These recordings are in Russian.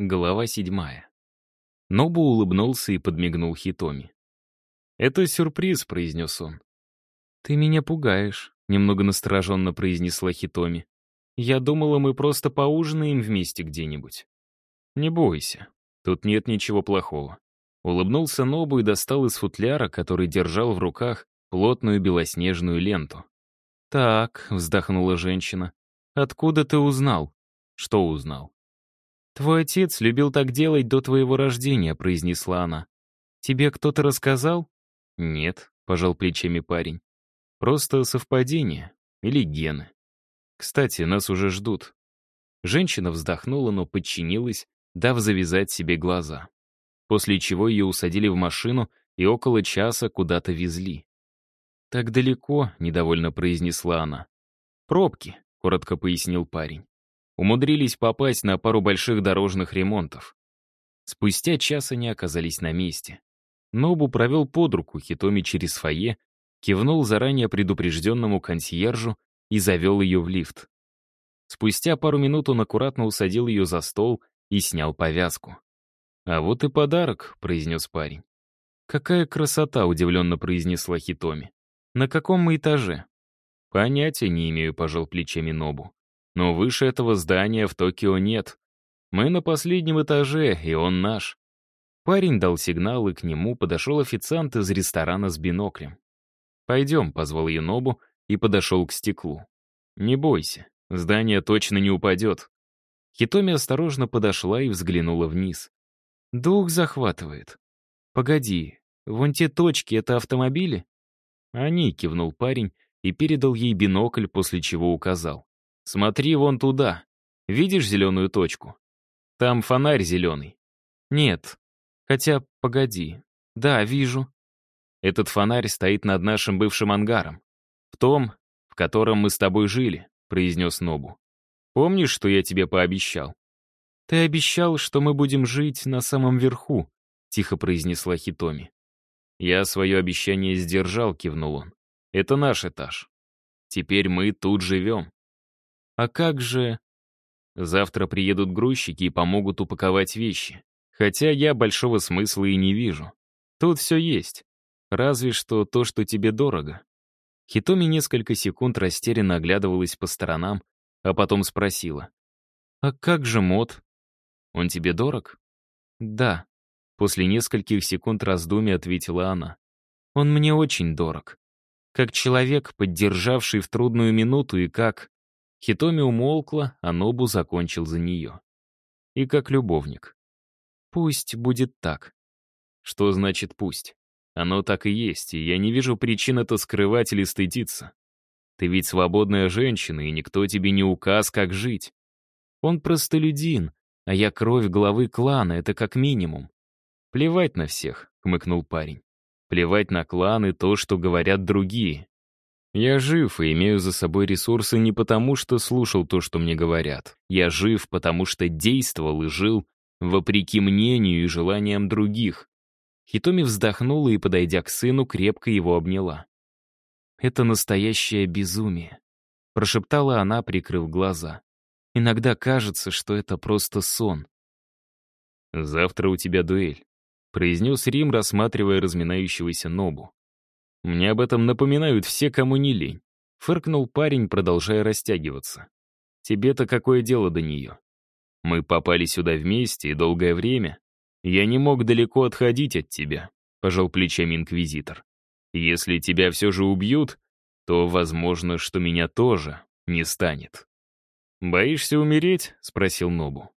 Глава седьмая. Нобу улыбнулся и подмигнул Хитоми. «Это сюрприз», — произнес он. «Ты меня пугаешь», — немного настороженно произнесла Хитоми. «Я думала, мы просто поужинаем вместе где-нибудь». «Не бойся, тут нет ничего плохого». Улыбнулся Нобу и достал из футляра, который держал в руках, плотную белоснежную ленту. «Так», — вздохнула женщина, — «откуда ты узнал?» «Что узнал?» «Твой отец любил так делать до твоего рождения», — произнесла она. «Тебе кто-то рассказал?» «Нет», — пожал плечами парень. «Просто совпадение. Или гены. Кстати, нас уже ждут». Женщина вздохнула, но подчинилась, дав завязать себе глаза. После чего ее усадили в машину и около часа куда-то везли. «Так далеко», — недовольно произнесла она. «Пробки», — коротко пояснил парень умудрились попасть на пару больших дорожных ремонтов. Спустя час они оказались на месте. Нобу провел под руку Хитоми через фойе, кивнул заранее предупрежденному консьержу и завел ее в лифт. Спустя пару минут он аккуратно усадил ее за стол и снял повязку. «А вот и подарок», — произнес парень. «Какая красота!» — удивленно произнесла Хитоми. «На каком мы этаже?» «Понятия не имею», — пожал плечами Нобу. Но выше этого здания в Токио нет. Мы на последнем этаже, и он наш. Парень дал сигнал, и к нему подошел официант из ресторана с биноклем. «Пойдем», — позвал ее Нобу и подошел к стеклу. «Не бойся, здание точно не упадет». Хитоми осторожно подошла и взглянула вниз. «Дух захватывает. Погоди, вон те точки — это автомобили?» «Они», — кивнул парень и передал ей бинокль, после чего указал. Смотри вон туда. Видишь зеленую точку? Там фонарь зеленый. Нет. Хотя, погоди. Да, вижу. Этот фонарь стоит над нашим бывшим ангаром. В том, в котором мы с тобой жили, произнес Нобу. Помнишь, что я тебе пообещал? Ты обещал, что мы будем жить на самом верху, тихо произнесла Хитоми. Я свое обещание сдержал, кивнул он. Это наш этаж. Теперь мы тут живем. А как же... Завтра приедут грузчики и помогут упаковать вещи. Хотя я большого смысла и не вижу. Тут все есть. Разве что то, что тебе дорого. Хитоми несколько секунд растерянно оглядывалась по сторонам, а потом спросила. «А как же мод? Он тебе дорог?» «Да», — после нескольких секунд раздумий ответила она. «Он мне очень дорог. Как человек, поддержавший в трудную минуту, и как... Хитоми умолкла, а Нобу закончил за нее. И как любовник. Пусть будет так. Что значит «пусть»? Оно так и есть, и я не вижу причин это скрывать или стыдиться. Ты ведь свободная женщина, и никто тебе не указ, как жить. Он простолюдин, а я кровь главы клана, это как минимум. Плевать на всех, хмыкнул парень. Плевать на клан и то, что говорят другие. Я жив и имею за собой ресурсы не потому, что слушал то, что мне говорят. Я жив, потому что действовал и жил вопреки мнению и желаниям других. Хитоми вздохнула и, подойдя к сыну, крепко его обняла. «Это настоящее безумие», — прошептала она, прикрыв глаза. «Иногда кажется, что это просто сон». «Завтра у тебя дуэль», — произнес Рим, рассматривая разминающегося Нобу. Мне об этом напоминают все, кому не лень. Фыркнул парень, продолжая растягиваться. Тебе-то какое дело до нее? Мы попали сюда вместе и долгое время. Я не мог далеко отходить от тебя, пожал плечами инквизитор. Если тебя все же убьют, то, возможно, что меня тоже не станет. «Боишься умереть?» — спросил Нобу.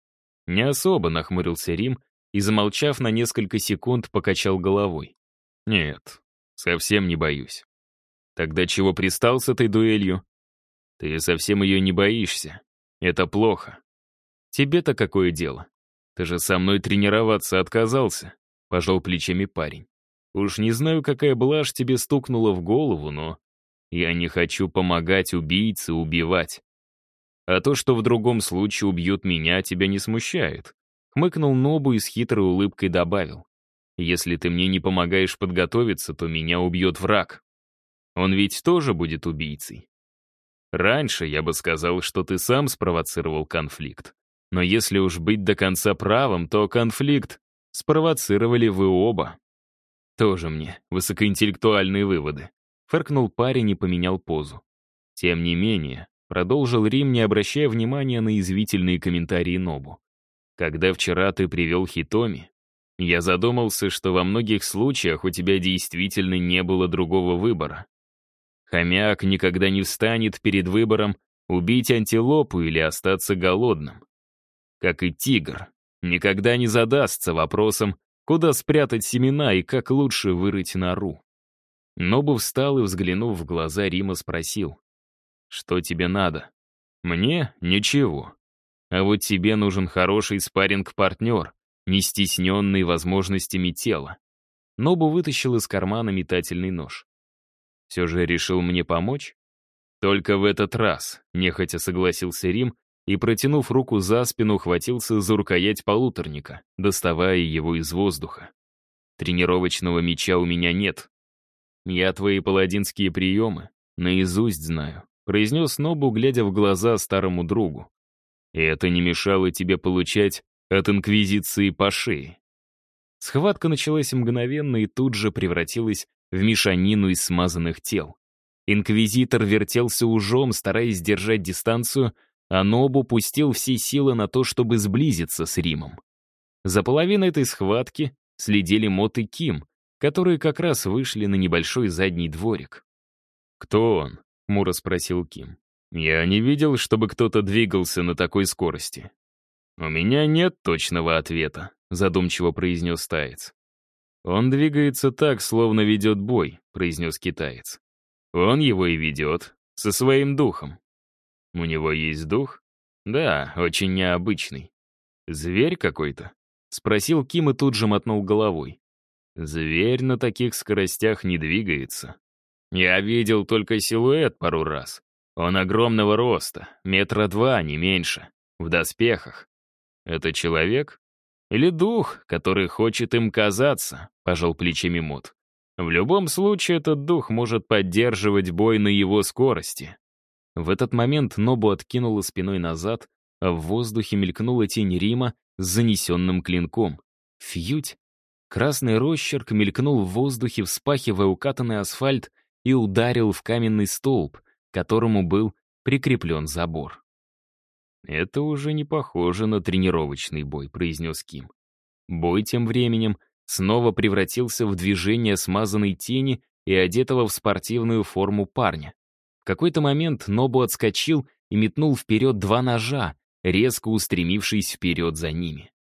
Не особо нахмурился Рим и, замолчав на несколько секунд, покачал головой. «Нет, Совсем не боюсь. Тогда чего пристал с этой дуэлью? Ты совсем ее не боишься. Это плохо. Тебе-то какое дело? Ты же со мной тренироваться отказался, пожал плечами парень. Уж не знаю, какая блажь тебе стукнула в голову, но я не хочу помогать убийце убивать. А то, что в другом случае убьют меня, тебя не смущает. Хмыкнул Нобу и с хитрой улыбкой добавил. Если ты мне не помогаешь подготовиться, то меня убьет враг. Он ведь тоже будет убийцей. Раньше я бы сказал, что ты сам спровоцировал конфликт. Но если уж быть до конца правым, то конфликт спровоцировали вы оба. Тоже мне высокоинтеллектуальные выводы. Фыркнул парень и поменял позу. Тем не менее, продолжил Рим, не обращая внимания на извительные комментарии Нобу. Когда вчера ты привел Хитоми, я задумался, что во многих случаях у тебя действительно не было другого выбора. Хомяк никогда не встанет перед выбором убить антилопу или остаться голодным. Как и тигр, никогда не задастся вопросом, куда спрятать семена и как лучше вырыть нору. Нобу встал и, взглянув в глаза Рима, спросил, «Что тебе надо?» «Мне? Ничего. А вот тебе нужен хороший спарринг-партнер, не стесненный возможностями тела». Нобу вытащил из кармана метательный нож. «Все же решил мне помочь?» «Только в этот раз», — нехотя согласился Рим и, протянув руку за спину, хватился за рукоять полуторника, доставая его из воздуха. «Тренировочного меча у меня нет. Я твои паладинские приемы наизусть знаю», — произнес Нобу, глядя в глаза старому другу. «И это не мешало тебе получать от Инквизиции шее». Схватка началась мгновенно и тут же превратилась в мешанину из смазанных тел. Инквизитор вертелся ужом, стараясь держать дистанцию, а Нобу пустил все силы на то, чтобы сблизиться с Римом. За половиной этой схватки следили Мот и Ким, которые как раз вышли на небольшой задний дворик. «Кто он?» — Мура спросил Ким. «Я не видел, чтобы кто-то двигался на такой скорости». «У меня нет точного ответа», — задумчиво произнес Таец. «Он двигается так, словно ведет бой», — произнес китаец. «Он его и ведет, со своим духом. У него есть дух? Да, очень необычный. Зверь какой-то? Спросил Ким и тут же мотнул головой. Зверь на таких скоростях не двигается. Я видел только силуэт пару раз. Он огромного роста, метра два, не меньше, в доспехах. Это человек? Или дух, который хочет им казаться, пожал плечами Мот. В любом случае, этот дух может поддерживать бой на его скорости. В этот момент Нобу откинула спиной назад, а в воздухе мелькнула тень Рима с занесенным клинком. Фьють! Красный росчерк мелькнул в воздухе, вспахивая укатанный асфальт и ударил в каменный столб, к которому был прикреплен забор. «Это уже не похоже на тренировочный бой», — произнес Ким. Бой тем временем снова превратился в движение смазанной тени и одетого в спортивную форму парня. В какой-то момент Нобу отскочил и метнул вперед два ножа, резко устремившись вперед за ними.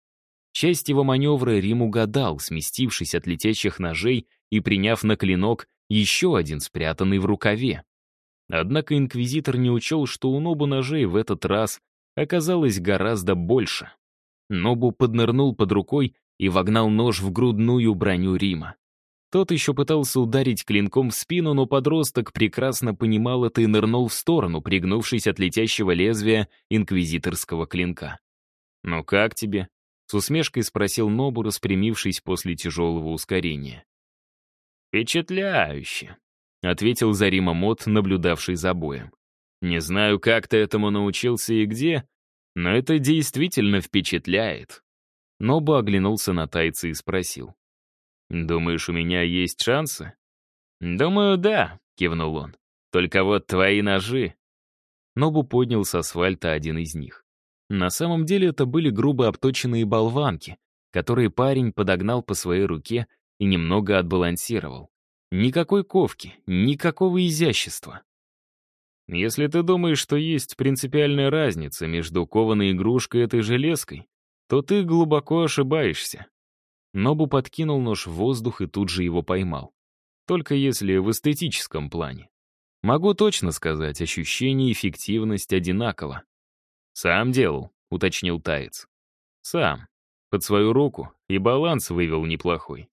Часть его маневра Рим угадал, сместившись от летящих ножей и приняв на клинок еще один спрятанный в рукаве. Однако инквизитор не учел, что у Нобу ножей в этот раз оказалось гораздо больше. Нобу поднырнул под рукой и вогнал нож в грудную броню Рима. Тот еще пытался ударить клинком в спину, но подросток прекрасно понимал это и нырнул в сторону, пригнувшись от летящего лезвия инквизиторского клинка. «Ну как тебе?» — с усмешкой спросил Нобу, распрямившись после тяжелого ускорения. «Впечатляюще», — ответил Зарима Мот, наблюдавший за боем. «Не знаю, как ты этому научился и где, но это действительно впечатляет». Нобу оглянулся на тайца и спросил. «Думаешь, у меня есть шансы?» «Думаю, да», — кивнул он. «Только вот твои ножи...» Нобу поднял с асфальта один из них. На самом деле это были грубо обточенные болванки, которые парень подогнал по своей руке и немного отбалансировал. Никакой ковки, никакого изящества. Если ты думаешь, что есть принципиальная разница между кованой игрушкой и этой железкой, то ты глубоко ошибаешься. Нобу подкинул нож в воздух и тут же его поймал. Только если в эстетическом плане. Могу точно сказать, ощущение и эффективность одинаково. «Сам делал», — уточнил Таец. «Сам. Под свою руку и баланс вывел неплохой.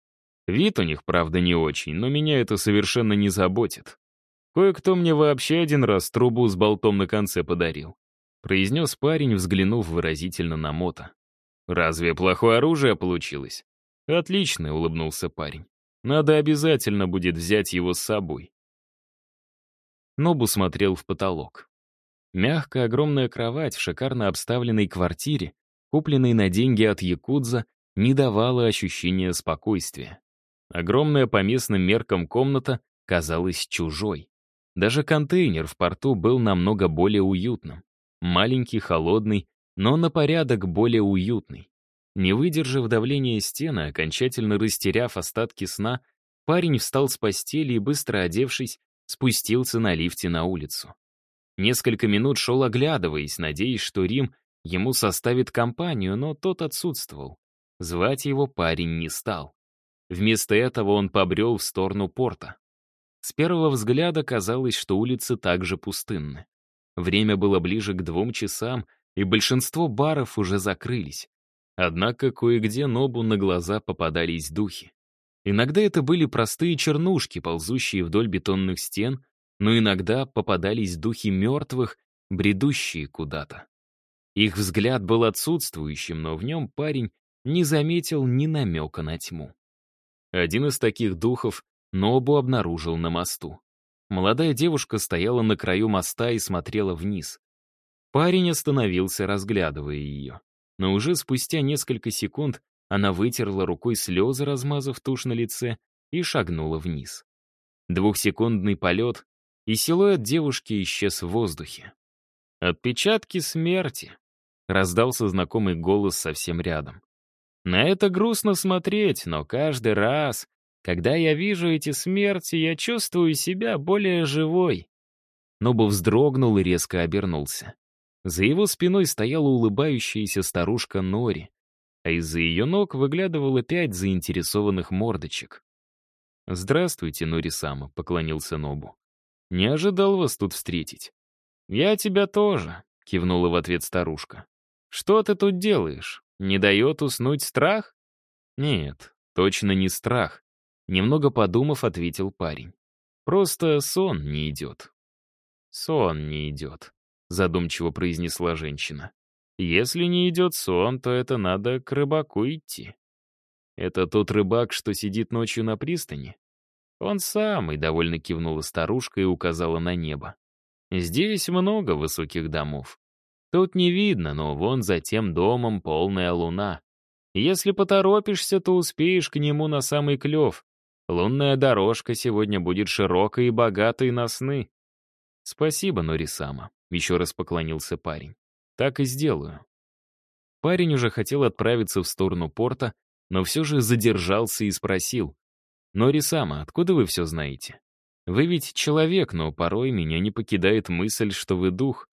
Вид у них, правда, не очень, но меня это совершенно не заботит. Кое-кто мне вообще один раз трубу с болтом на конце подарил», — произнес парень, взглянув выразительно на Мота. «Разве плохое оружие получилось?» «Отлично», — улыбнулся парень. «Надо обязательно будет взять его с собой». Нобу смотрел в потолок. Мягкая огромная кровать в шикарно обставленной квартире купленной на деньги от якудза, не давала ощущения спокойствия. Огромная по местным меркам комната казалась чужой. Даже контейнер в порту был намного более уютным. Маленький, холодный, но на порядок более уютный. Не выдержав давления стены, окончательно растеряв остатки сна, парень встал с постели и, быстро одевшись, спустился на лифте на улицу. Несколько минут шел оглядываясь, надеясь, что Рим ему составит компанию, но тот отсутствовал. Звать его парень не стал. Вместо этого он побрел в сторону порта. С первого взгляда казалось, что улицы также пустынны. Время было ближе к двум часам, и большинство баров уже закрылись. Однако кое-где Нобу на глаза попадались духи. Иногда это были простые чернушки, ползущие вдоль бетонных стен, но иногда попадались духи мертвых, бредущие куда-то. Их взгляд был отсутствующим, но в нем парень не заметил ни намека на тьму. Один из таких духов Нобу обнаружил на мосту. Молодая девушка стояла на краю моста и смотрела вниз. Парень остановился, разглядывая ее. Но уже спустя несколько секунд она вытерла рукой слезы, размазав тушь на лице, и шагнула вниз. Двухсекундный полет, и силуэт девушки исчез в воздухе. «Отпечатки смерти», — раздался знакомый голос совсем рядом. «На это грустно смотреть, но каждый раз, когда я вижу эти смерти, я чувствую себя более живой». Нобу вздрогнул и резко обернулся. За его спиной стояла улыбающаяся старушка Нори, а из-за ее ног выглядывало пять заинтересованных мордочек. «Здравствуйте, Нори-сама», — поклонился Нобу. «Не ожидал вас тут встретить». «Я тебя тоже», — кивнула в ответ старушка. «Что ты тут делаешь? Не дает уснуть страх?» «Нет, точно не страх», — немного подумав, ответил парень. «Просто сон не идет». «Сон не идет», — задумчиво произнесла женщина. «Если не идет сон, то это надо к рыбаку идти». «Это тот рыбак, что сидит ночью на пристани?» «Он самый», — довольно кивнула старушка и указала на небо. «Здесь много высоких домов. Тут не видно, но вон за тем домом полная луна. Если поторопишься, то успеешь к нему на самый клев. Лунная дорожка сегодня будет широкой и богатой на сны». «Спасибо, Норисама», — еще раз поклонился парень. «Так и сделаю». Парень уже хотел отправиться в сторону порта, но все же задержался и спросил. «Норисама, откуда вы все знаете? Вы ведь человек, но порой меня не покидает мысль, что вы дух.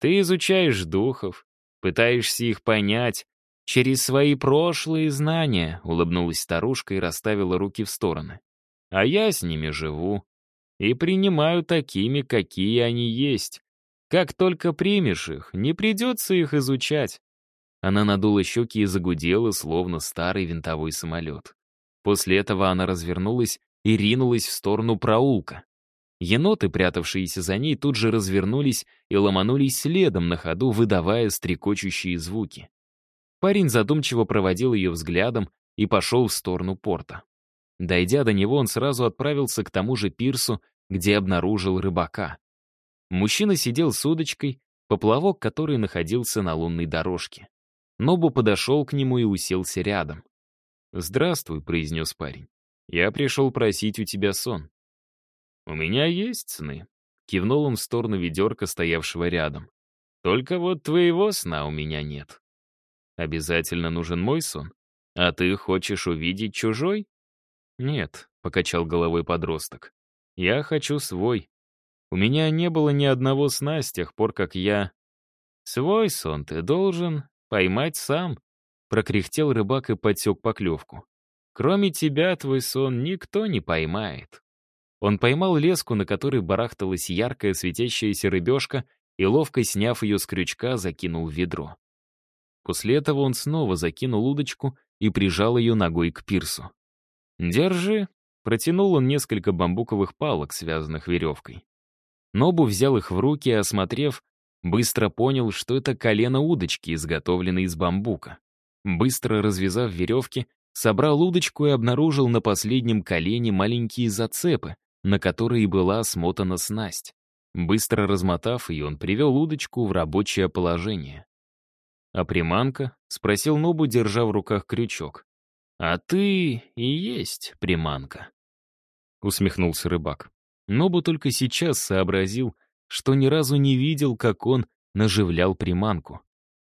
Ты изучаешь духов, пытаешься их понять через свои прошлые знания», улыбнулась старушка и расставила руки в стороны. «А я с ними живу и принимаю такими, какие они есть. Как только примешь их, не придется их изучать». Она надула щеки и загудела, словно старый винтовой самолет. После этого она развернулась и ринулась в сторону проулка. Еноты, прятавшиеся за ней, тут же развернулись и ломанулись следом на ходу, выдавая стрекочущие звуки. Парень задумчиво проводил ее взглядом и пошел в сторону порта. Дойдя до него, он сразу отправился к тому же пирсу, где обнаружил рыбака. Мужчина сидел с удочкой, поплавок который находился на лунной дорожке. Нобу подошел к нему и уселся рядом. «Здравствуй», — произнес парень. «Я пришел просить у тебя сон». «У меня есть сны», — кивнул он в сторону ведерка, стоявшего рядом. «Только вот твоего сна у меня нет». «Обязательно нужен мой сон? А ты хочешь увидеть чужой?» «Нет», — покачал головой подросток. «Я хочу свой. У меня не было ни одного сна с тех пор, как я...» «Свой сон ты должен поймать сам», Прокряхтел рыбак и подсек поклевку. «Кроме тебя твой сон никто не поймает». Он поймал леску, на которой барахталась яркая светящаяся рыбешка, и, ловко сняв ее с крючка, закинул в ведро. После этого он снова закинул удочку и прижал ее ногой к пирсу. «Держи», — протянул он несколько бамбуковых палок, связанных веревкой. Нобу взял их в руки и, осмотрев, быстро понял, что это колено удочки, изготовленной из бамбука. Быстро развязав веревки, собрал удочку и обнаружил на последнем колене маленькие зацепы, на которые была смотана снасть. Быстро размотав ее, он привел удочку в рабочее положение. «А приманка?» — спросил Нобу, держа в руках крючок. «А ты и есть приманка», — усмехнулся рыбак. Нобу только сейчас сообразил, что ни разу не видел, как он наживлял приманку.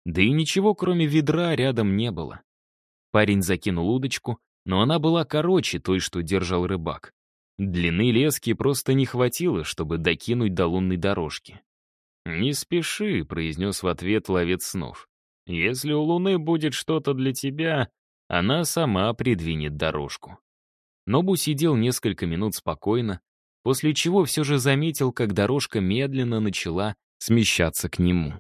Да и ничего, кроме ведра, рядом не было. Парень закинул удочку, но она была короче той, что держал рыбак. Длины лески просто не хватило, чтобы докинуть до лунной дорожки. «Не спеши», — произнес в ответ ловец снов. «Если у Луны будет что-то для тебя, она сама придвинет дорожку». Нобу сидел несколько минут спокойно, после чего все же заметил, как дорожка медленно начала смещаться к нему.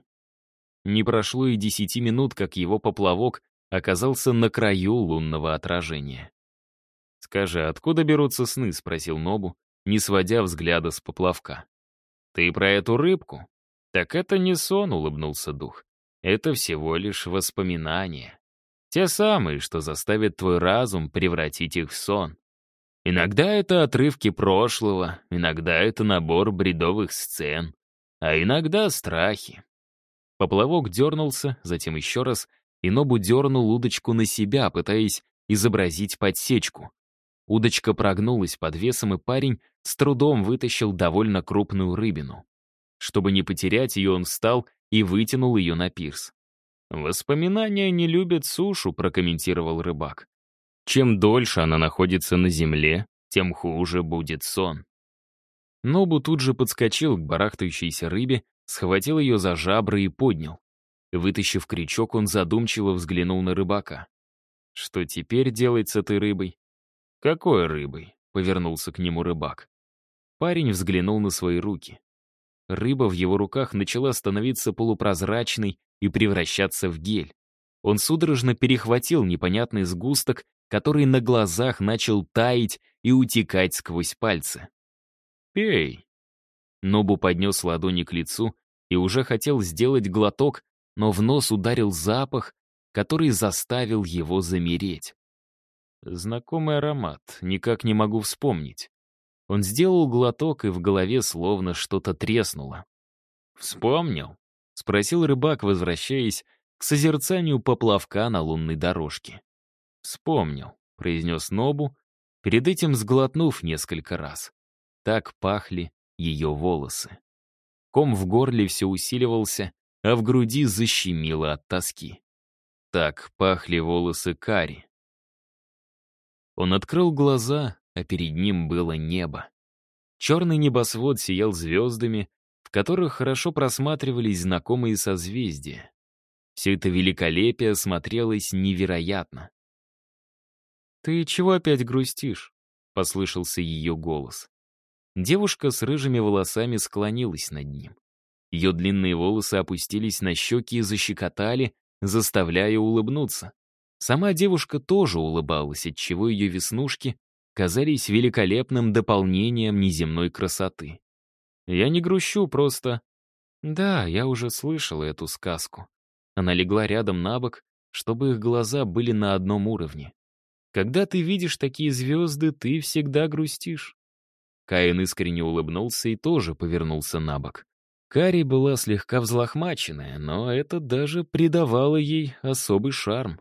Не прошло и десяти минут, как его поплавок оказался на краю лунного отражения. «Скажи, откуда берутся сны?» — спросил Нобу, не сводя взгляда с поплавка. «Ты про эту рыбку?» «Так это не сон», — улыбнулся дух. «Это всего лишь воспоминания. Те самые, что заставят твой разум превратить их в сон. Иногда это отрывки прошлого, иногда это набор бредовых сцен, а иногда страхи». Поплавок дернулся, затем еще раз, и Нобу дернул удочку на себя, пытаясь изобразить подсечку. Удочка прогнулась под весом, и парень с трудом вытащил довольно крупную рыбину. Чтобы не потерять ее, он встал и вытянул ее на пирс. «Воспоминания не любят сушу», — прокомментировал рыбак. «Чем дольше она находится на земле, тем хуже будет сон». Нобу тут же подскочил к барахтающейся рыбе, схватил ее за жабры и поднял. Вытащив крючок, он задумчиво взглянул на рыбака. «Что теперь делать с этой рыбой?» «Какой рыбой?» — повернулся к нему рыбак. Парень взглянул на свои руки. Рыба в его руках начала становиться полупрозрачной и превращаться в гель. Он судорожно перехватил непонятный сгусток, который на глазах начал таять и утекать сквозь пальцы. «Пей!» Нобу поднес ладони к лицу и уже хотел сделать глоток, но в нос ударил запах, который заставил его замереть. Знакомый аромат, никак не могу вспомнить. Он сделал глоток, и в голове словно что-то треснуло. «Вспомнил?» — спросил рыбак, возвращаясь к созерцанию поплавка на лунной дорожке. «Вспомнил», — произнес Нобу, перед этим сглотнув несколько раз. Так пахли ее волосы. Ком в горле все усиливался, а в груди защемило от тоски. Так пахли волосы Кари. Он открыл глаза, а перед ним было небо. Черный небосвод сиял звездами, в которых хорошо просматривались знакомые созвездия. Все это великолепие смотрелось невероятно. «Ты чего опять грустишь?» — послышался ее голос. Девушка с рыжими волосами склонилась над ним. Ее длинные волосы опустились на щеки и защекотали, заставляя улыбнуться. Сама девушка тоже улыбалась, отчего ее веснушки казались великолепным дополнением неземной красоты. Я не грущу, просто... Да, я уже слышала эту сказку. Она легла рядом на бок, чтобы их глаза были на одном уровне. Когда ты видишь такие звезды, ты всегда грустишь. Каин искренне улыбнулся и тоже повернулся на бок. Кари была слегка взлохмаченная, но это даже придавало ей особый шарм.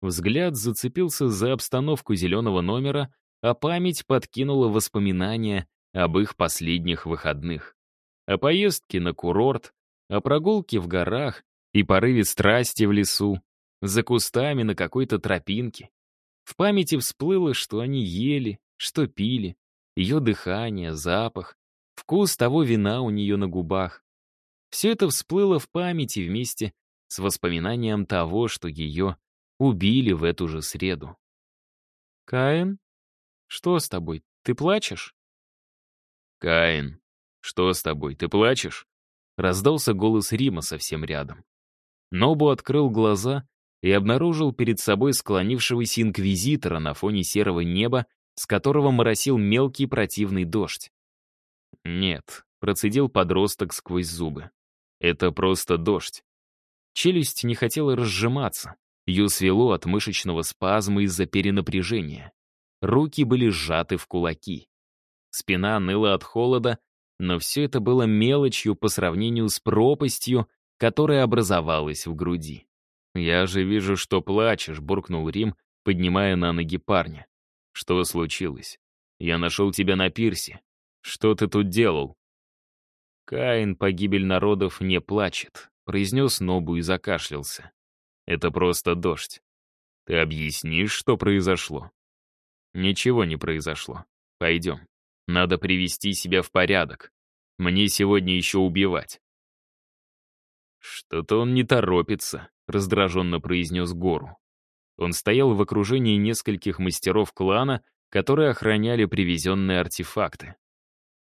Взгляд зацепился за обстановку зеленого номера, а память подкинула воспоминания об их последних выходных. О поездке на курорт, о прогулке в горах и порыве страсти в лесу, за кустами на какой-то тропинке. В памяти всплыло, что они ели, что пили, ее дыхание, запах, вкус того вина у нее на губах. Все это всплыло в памяти вместе с воспоминанием того, что ее убили в эту же среду. «Каин?» «Что с тобой? Ты плачешь?» «Каин, что с тобой? Ты плачешь?» Раздался голос Рима совсем рядом. Нобу открыл глаза и обнаружил перед собой склонившегося инквизитора на фоне серого неба, с которого моросил мелкий противный дождь. «Нет», — процедил подросток сквозь зубы. «Это просто дождь». Челюсть не хотела разжиматься. Ее свело от мышечного спазма из-за перенапряжения. Руки были сжаты в кулаки. Спина ныла от холода, но все это было мелочью по сравнению с пропастью, которая образовалась в груди. «Я же вижу, что плачешь», — буркнул Рим, поднимая на ноги парня. «Что случилось? Я нашел тебя на пирсе. Что ты тут делал?» «Каин, погибель народов, не плачет», — произнес Нобу и закашлялся. «Это просто дождь. Ты объяснишь, что произошло?» «Ничего не произошло. Пойдем. Надо привести себя в порядок. Мне сегодня еще убивать». «Что-то он не торопится», — раздраженно произнес Гору. Он стоял в окружении нескольких мастеров клана, которые охраняли привезенные артефакты.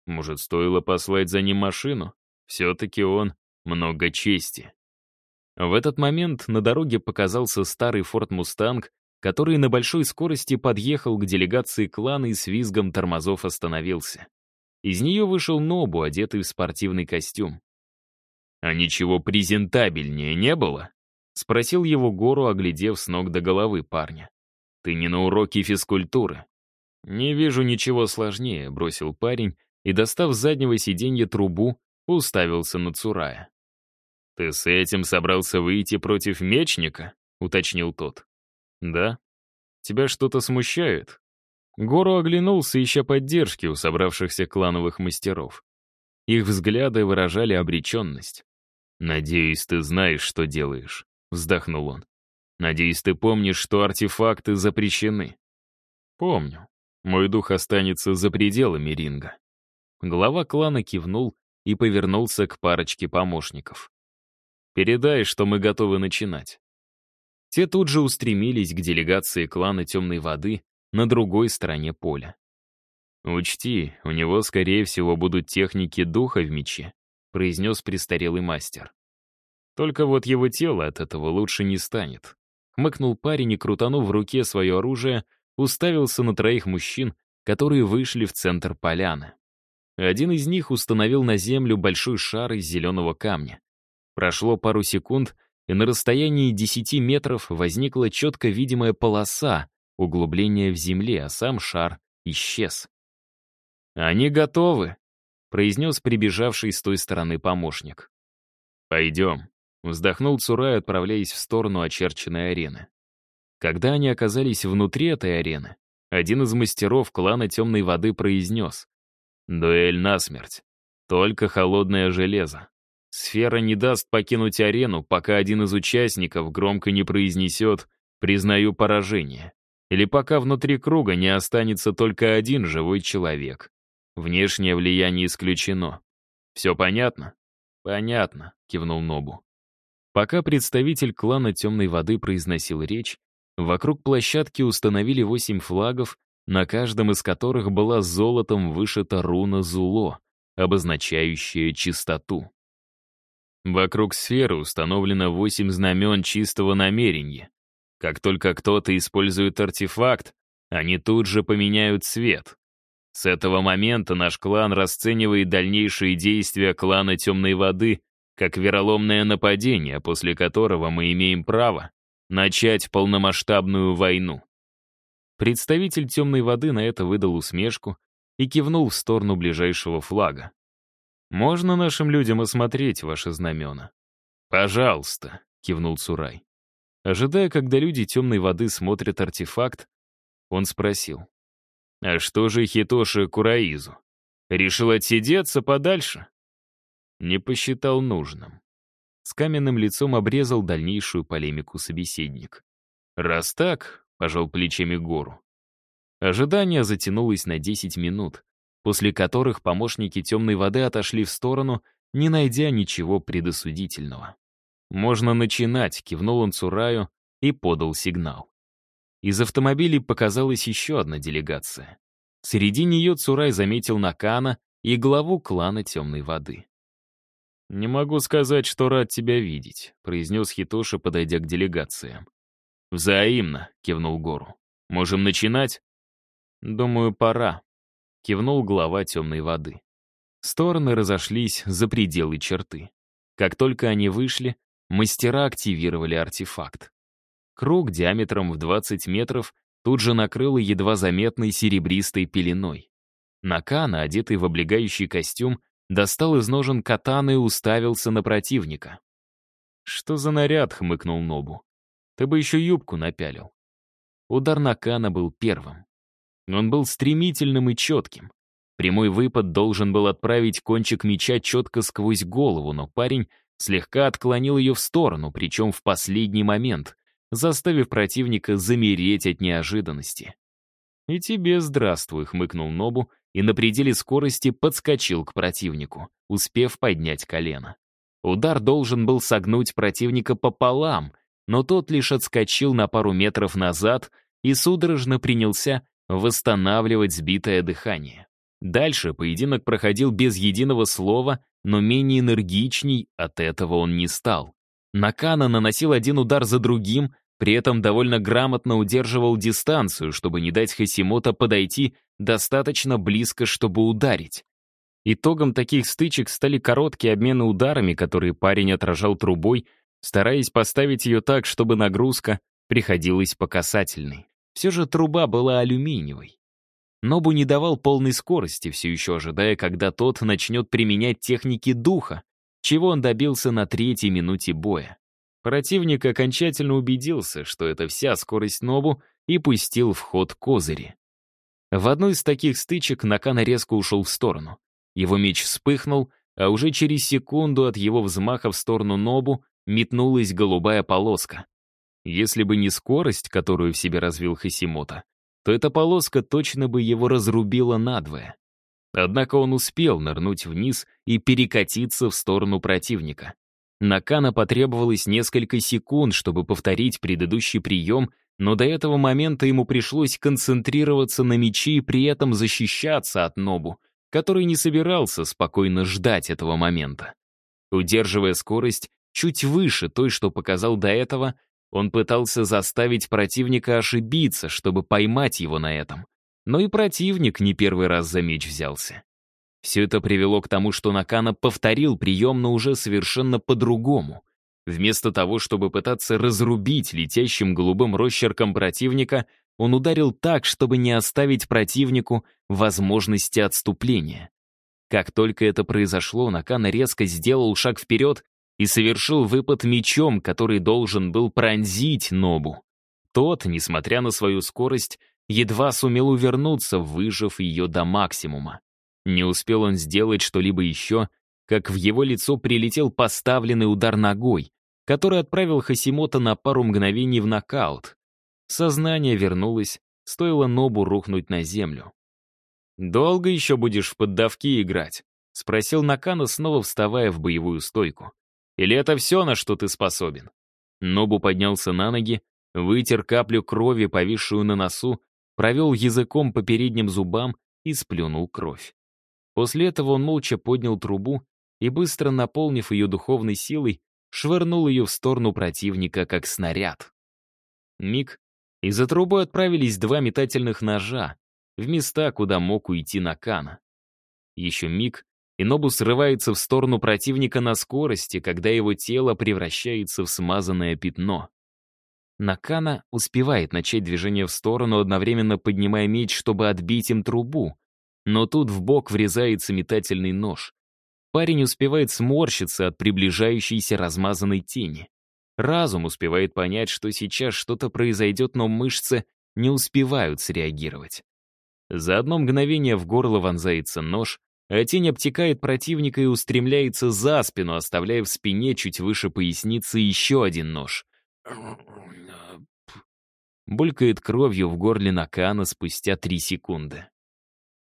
Может, стоило послать за ним машину? Все-таки он много чести. В этот момент на дороге показался старый Форд Мустанг, который на большой скорости подъехал к делегации клана и с визгом тормозов остановился. Из нее вышел Нобу, одетый в спортивный костюм. «А ничего презентабельнее не было?» — спросил его Гору, оглядев с ног до головы парня. «Ты не на уроке физкультуры». «Не вижу ничего сложнее», — бросил парень и, достав с заднего сиденья трубу, уставился на Цурая. «Ты с этим собрался выйти против мечника?» — уточнил тот. «Да. Тебя что-то смущает?» Гору оглянулся, ища поддержки у собравшихся клановых мастеров. Их взгляды выражали обреченность. «Надеюсь, ты знаешь, что делаешь», — вздохнул он. «Надеюсь, ты помнишь, что артефакты запрещены». «Помню. Мой дух останется за пределами ринга». Глава клана кивнул и повернулся к парочке помощников. «Передай, что мы готовы начинать». Те тут же устремились к делегации клана Темной Воды на другой стороне поля. «Учти, у него, скорее всего, будут техники духа в мече», произнес престарелый мастер. «Только вот его тело от этого лучше не станет». Хмыкнул парень и, крутанув в руке свое оружие, уставился на троих мужчин, которые вышли в центр поляны. Один из них установил на землю большой шар из зеленого камня. Прошло пару секунд, и на расстоянии 10 метров возникла четко видимая полоса, углубление в земле, а сам шар исчез. «Они готовы», — произнес прибежавший с той стороны помощник. «Пойдем», — вздохнул Цурай, отправляясь в сторону очерченной арены. Когда они оказались внутри этой арены, один из мастеров клана Темной Воды произнес «Дуэль насмерть. Только холодное железо. Сфера не даст покинуть арену, пока один из участников громко не произнесет «признаю поражение» или пока внутри круга не останется только один живой человек. Внешнее влияние исключено. Все понятно? Понятно, кивнул Нобу. Пока представитель клана Темной Воды произносил речь, вокруг площадки установили восемь флагов, на каждом из которых была золотом вышита руна Зуло, обозначающая чистоту. Вокруг сферы установлено восемь знамен чистого намерения. Как только кто-то использует артефакт, они тут же поменяют цвет. С этого момента наш клан расценивает дальнейшие действия клана Темной Воды как вероломное нападение, после которого мы имеем право начать полномасштабную войну. Представитель Темной Воды на это выдал усмешку и кивнул в сторону ближайшего флага. «Можно нашим людям осмотреть ваши знамена?» «Пожалуйста», — кивнул Цурай. Ожидая, когда люди Темной Воды смотрят артефакт, он спросил. А что же Хитоши Кураизу? Решил отсидеться подальше? Не посчитал нужным. С каменным лицом обрезал дальнейшую полемику собеседник. Раз так, пожал плечами гору. Ожидание затянулось на 10 минут, после которых помощники темной воды отошли в сторону, не найдя ничего предосудительного. «Можно начинать», — кивнул он Цураю и подал сигнал. Из автомобилей показалась еще одна делегация. Среди нее Цурай заметил Накана и главу клана Темной Воды. «Не могу сказать, что рад тебя видеть», — произнес Хитоши, подойдя к делегациям. «Взаимно», — кивнул Гору. «Можем начинать?» «Думаю, пора», — кивнул глава Темной Воды. Стороны разошлись за пределы черты. Как только они вышли, мастера активировали артефакт. Круг диаметром в 20 метров тут же накрыло едва заметной серебристой пеленой. Накана, одетый в облегающий костюм, достал из ножен катаны и уставился на противника. «Что за наряд?» — хмыкнул Нобу. Ты бы еще юбку напялил. Удар Накана был первым. Он был стремительным и четким. Прямой выпад должен был отправить кончик меча четко сквозь голову, но парень слегка отклонил ее в сторону, причем в последний момент, заставив противника замереть от неожиданности. «И тебе здравствуй», — хмыкнул Нобу и на пределе скорости подскочил к противнику, успев поднять колено. Удар должен был согнуть противника пополам, но тот лишь отскочил на пару метров назад и судорожно принялся восстанавливать сбитое дыхание. Дальше поединок проходил без единого слова, но менее энергичней от этого он не стал. Накана наносил один удар за другим, при этом довольно грамотно удерживал дистанцию, чтобы не дать Хасимото подойти достаточно близко, чтобы ударить. Итогом таких стычек стали короткие обмены ударами, которые парень отражал трубой, стараясь поставить ее так, чтобы нагрузка приходилась по касательной. Все же труба была алюминиевой. Нобу не давал полной скорости, все еще ожидая, когда тот начнет применять техники духа, чего он добился на третьей минуте боя. Противник окончательно убедился, что это вся скорость Нобу, и пустил в ход козыри. В одной из таких стычек Накана резко ушел в сторону. Его меч вспыхнул, а уже через секунду от его взмаха в сторону Нобу метнулась голубая полоска. Если бы не скорость, которую в себе развил Хасимото, то эта полоска точно бы его разрубила надвое. Однако он успел нырнуть вниз и перекатиться в сторону противника. Накана потребовалось несколько секунд, чтобы повторить предыдущий прием, но до этого момента ему пришлось концентрироваться на мече и при этом защищаться от Нобу, который не собирался спокойно ждать этого момента. Удерживая скорость чуть выше той, что показал до этого, он пытался заставить противника ошибиться, чтобы поймать его на этом. Но и противник не первый раз за меч взялся. Все это привело к тому, что Накана повторил прием, но уже совершенно по-другому. Вместо того, чтобы пытаться разрубить летящим голубым росчерком противника, он ударил так, чтобы не оставить противнику возможности отступления. Как только это произошло, Накана резко сделал шаг вперед и совершил выпад мечом, который должен был пронзить Нобу. Тот, несмотря на свою скорость, едва сумел увернуться, выжив ее до максимума. Не успел он сделать что-либо еще, как в его лицо прилетел поставленный удар ногой, который отправил Хасимото на пару мгновений в нокаут. Сознание вернулось, стоило Нобу рухнуть на землю. «Долго еще будешь в поддавки играть?» — спросил Накана, снова вставая в боевую стойку. Или это все, на что ты способен?» Нобу поднялся на ноги, вытер каплю крови, повисшую на носу, провел языком по передним зубам и сплюнул кровь. После этого он молча поднял трубу и, быстро наполнив ее духовной силой, швырнул ее в сторону противника, как снаряд. Миг, и за трубой отправились два метательных ножа в места, куда мог уйти Накана. Еще миг, и Нобу срывается в сторону противника на скорости, когда его тело превращается в смазанное пятно. Накана успевает начать движение в сторону, одновременно поднимая меч, чтобы отбить им трубу. Но тут в бок врезается метательный нож. Парень успевает сморщиться от приближающейся размазанной тени. Разум успевает понять, что сейчас что-то произойдет, но мышцы не успевают среагировать. За одно мгновение в горло вонзается нож, а тень обтекает противника и устремляется за спину, оставляя в спине чуть выше поясницы еще один нож. Булькает кровью в горле Накана спустя три секунды.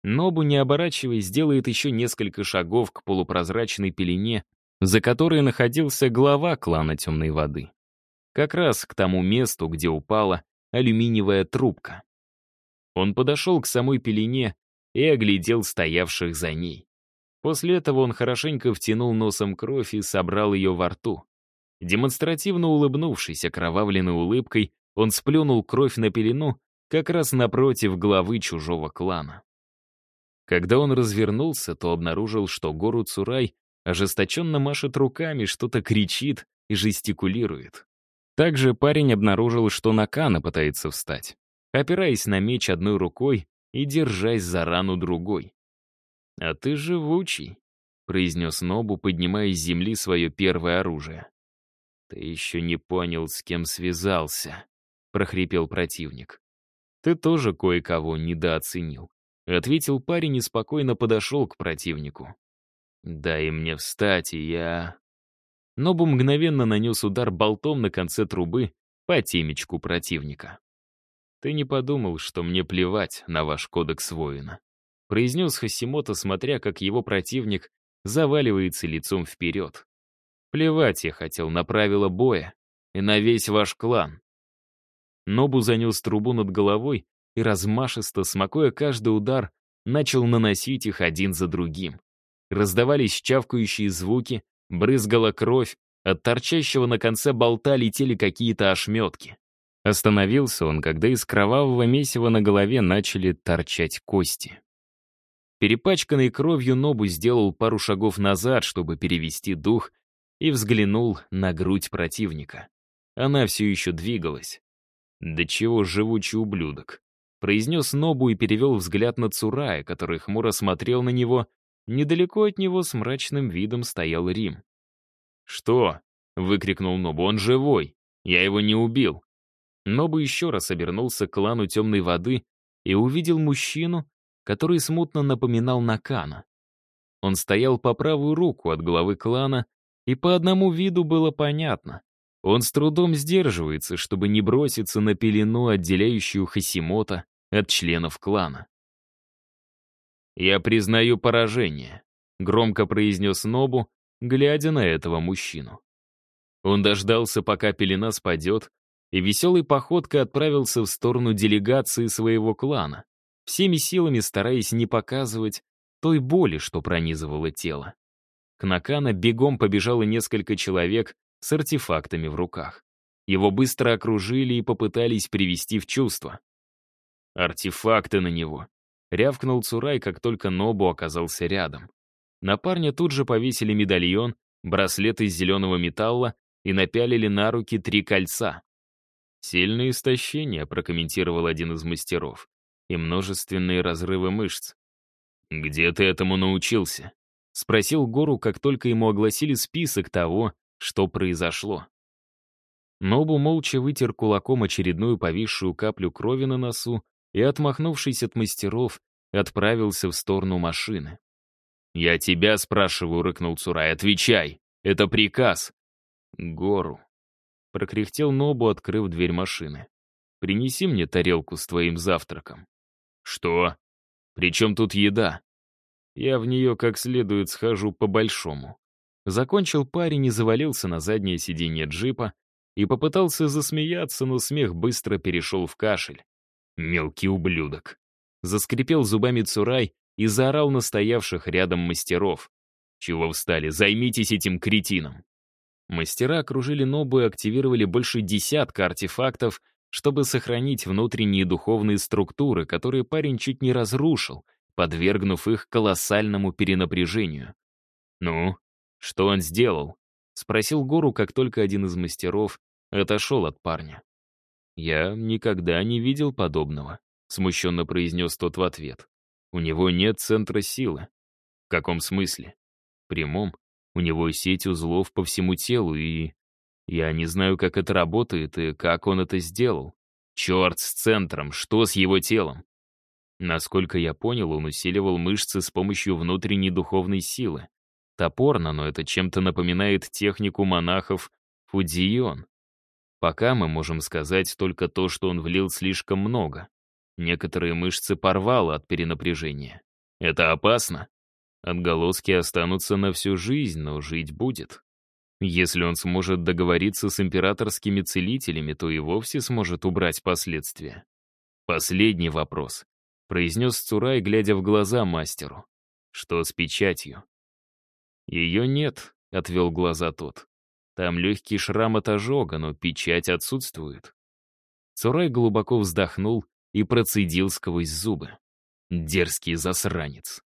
Нобу, не оборачиваясь, делает еще несколько шагов к полупрозрачной пелене, за которой находился глава клана темной воды. Как раз к тому месту, где упала алюминиевая трубка. Он подошел к самой пелене и оглядел стоявших за ней. После этого он хорошенько втянул носом кровь и собрал ее во рту. Демонстративно улыбнувшись окровавленной улыбкой, он сплюнул кровь на пелену как раз напротив главы чужого клана. Когда он развернулся, то обнаружил, что гору Цурай ожесточенно машет руками, что-то кричит и жестикулирует. Также парень обнаружил, что Накана пытается встать. Опираясь на меч одной рукой, и держась за рану другой. «А ты живучий», — произнес Нобу, поднимая с земли свое первое оружие. «Ты еще не понял, с кем связался», — прохрипел противник. «Ты тоже кое-кого недооценил», — ответил парень и спокойно подошел к противнику. «Дай мне встать, и я...» Нобу мгновенно нанес удар болтом на конце трубы по темечку противника. «Ты не подумал, что мне плевать на ваш кодекс воина», произнес Хасимото, смотря, как его противник заваливается лицом вперед. «Плевать я хотел на правила боя и на весь ваш клан». Нобу занес трубу над головой и, размашисто, смакуя каждый удар, начал наносить их один за другим. Раздавались чавкающие звуки, брызгала кровь, от торчащего на конце болта летели какие-то ошметки. Остановился он, когда из кровавого месива на голове начали торчать кости. Перепачканный кровью Нобу сделал пару шагов назад, чтобы перевести дух, и взглянул на грудь противника. Она все еще двигалась. «Да чего живучий ублюдок!» произнес Нобу и перевел взгляд на Цурая, который хмуро смотрел на него. Недалеко от него с мрачным видом стоял Рим. «Что?» — выкрикнул Нобу. «Он живой! Я его не убил!» Нобу еще раз обернулся к клану темной воды и увидел мужчину, который смутно напоминал Накана. Он стоял по правую руку от главы клана, и по одному виду было понятно. Он с трудом сдерживается, чтобы не броситься на пелену, отделяющую Хасимота от членов клана. «Я признаю поражение», — громко произнес Нобу, глядя на этого мужчину. Он дождался, пока пелена спадет, и веселой походкой отправился в сторону делегации своего клана, всеми силами стараясь не показывать той боли, что пронизывало тело. К Накана бегом побежало несколько человек с артефактами в руках. Его быстро окружили и попытались привести в чувство. «Артефакты на него!» — рявкнул Цурай, как только Нобу оказался рядом. На парня тут же повесили медальон, браслет из зеленого металла и напялили на руки три кольца. «Сильное истощение», — прокомментировал один из мастеров, «и множественные разрывы мышц». «Где ты этому научился?» — спросил Гору, как только ему огласили список того, что произошло. Нобу молча вытер кулаком очередную повисшую каплю крови на носу и, отмахнувшись от мастеров, отправился в сторону машины. «Я тебя спрашиваю», — рыкнул Цурай, — «отвечай! Это приказ!» «Гору», Прокряхтел Нобу, открыв дверь машины. «Принеси мне тарелку с твоим завтраком». «Что? Причем тут еда?» «Я в нее как следует схожу по-большому». Закончил парень и завалился на заднее сиденье джипа и попытался засмеяться, но смех быстро перешел в кашель. «Мелкий ублюдок!» Заскрипел зубами Цурай и заорал на стоявших рядом мастеров. «Чего встали? Займитесь этим кретином!» Мастера окружили Нобу и активировали больше десятка артефактов, чтобы сохранить внутренние духовные структуры, которые парень чуть не разрушил, подвергнув их колоссальному перенапряжению. «Ну, что он сделал?» — спросил Гору, как только один из мастеров отошел от парня. «Я никогда не видел подобного», — смущенно произнес тот в ответ. «У него нет центра силы». «В каком смысле?» «Прямом. У него сеть узлов по всему телу, и... Я не знаю, как это работает и как он это сделал. Черт с центром, что с его телом? Насколько я понял, он усиливал мышцы с помощью внутренней духовной силы. Топорно, но это чем-то напоминает технику монахов Фудзион. Пока мы можем сказать только то, что он влил слишком много. Некоторые мышцы порвало от перенапряжения. Это опасно? Отголоски останутся на всю жизнь, но жить будет. Если он сможет договориться с императорскими целителями, то и вовсе сможет убрать последствия. Последний вопрос. Произнес Цурай, глядя в глаза мастеру. Что с печатью? Ее нет, отвел глаза тот. Там легкий шрам от ожога, но печать отсутствует. Цурай глубоко вздохнул и процедил сквозь зубы. Дерзкий засранец.